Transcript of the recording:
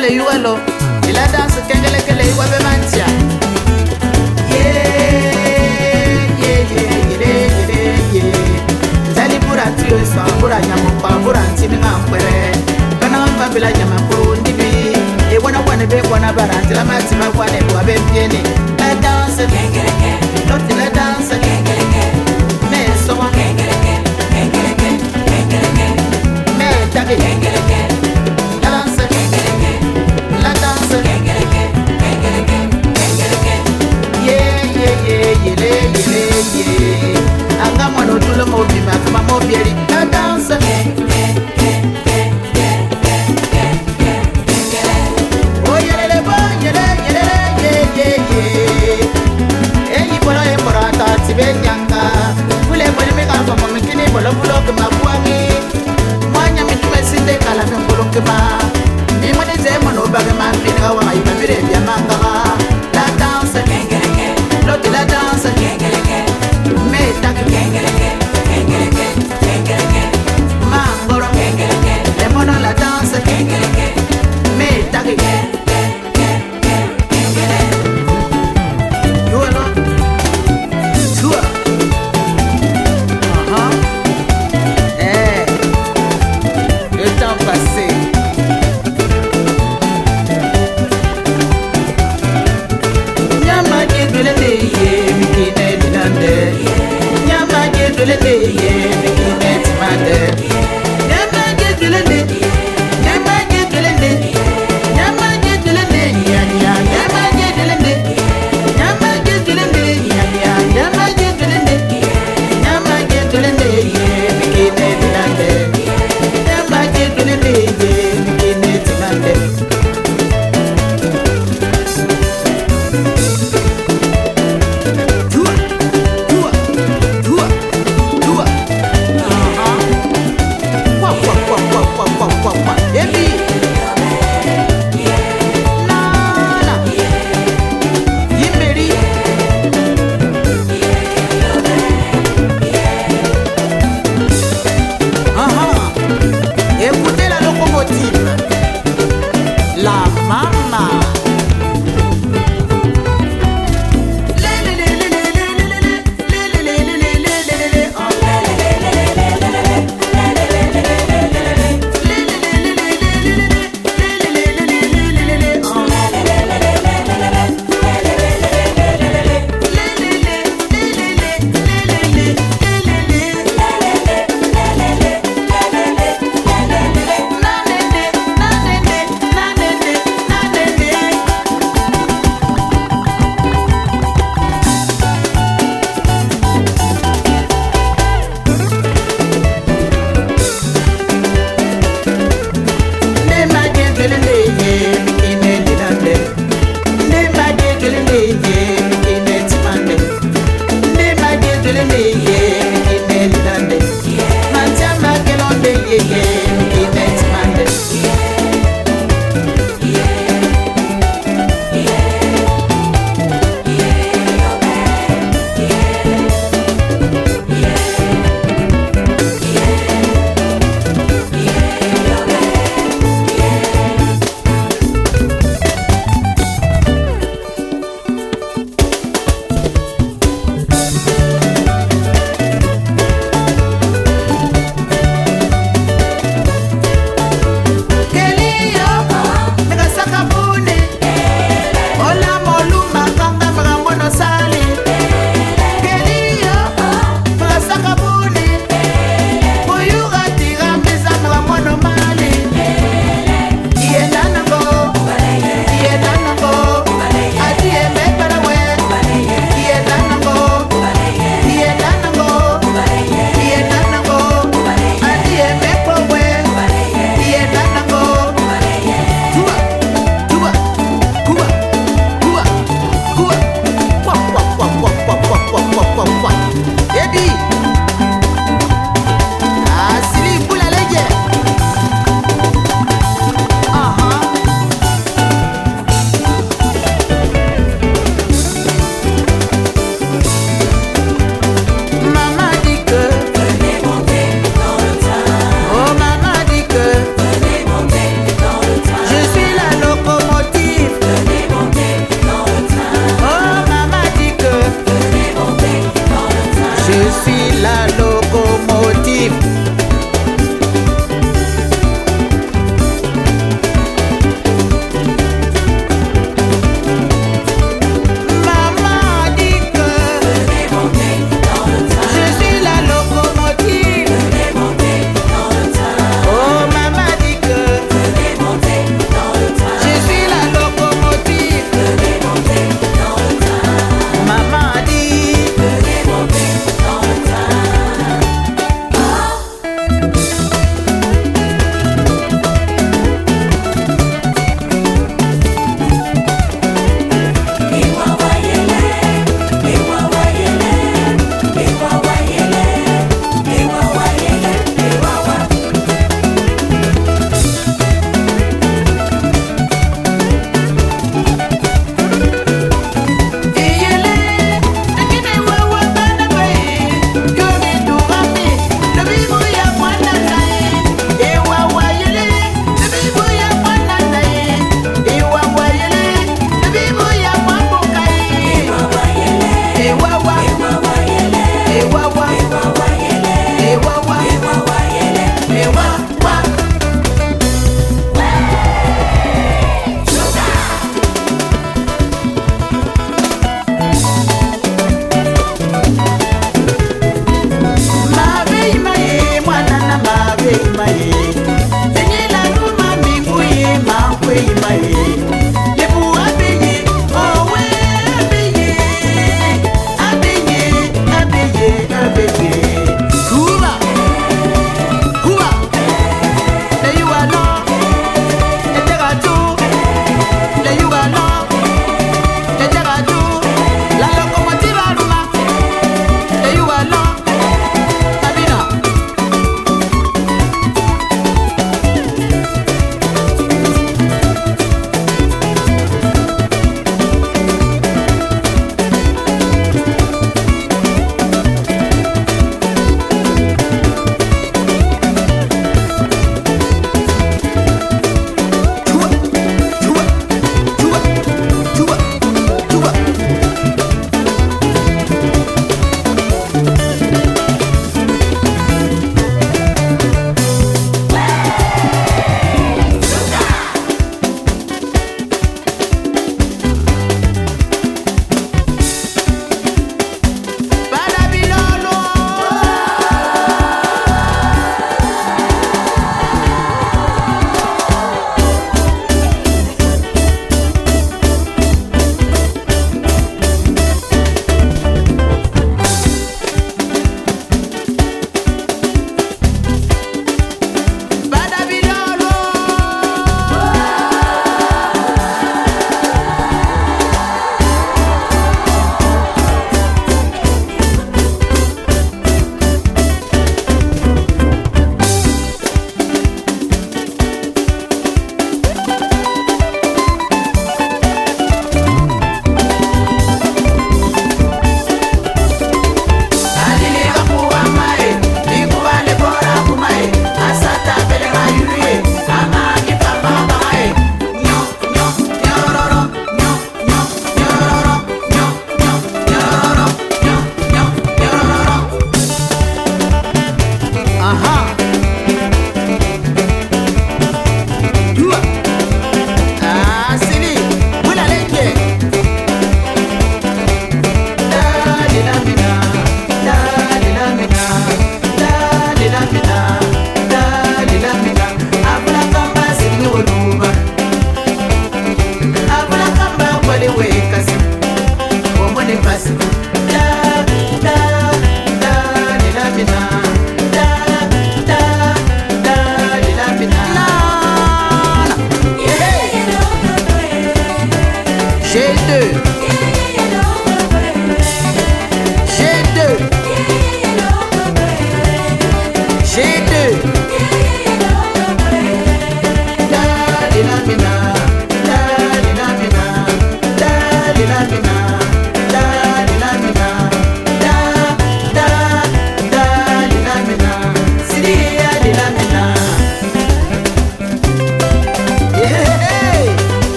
le yuga lo e la danse kengelekele yuga be mantia nzali mbura tuyo esa mbura nyamopa mbura ntiminga nkwere bana bambela nyama nkuru ndibi ebwana bwane bekwana barantela matima bwane bwa bembyene la danse kengeleke Yeah. yeah.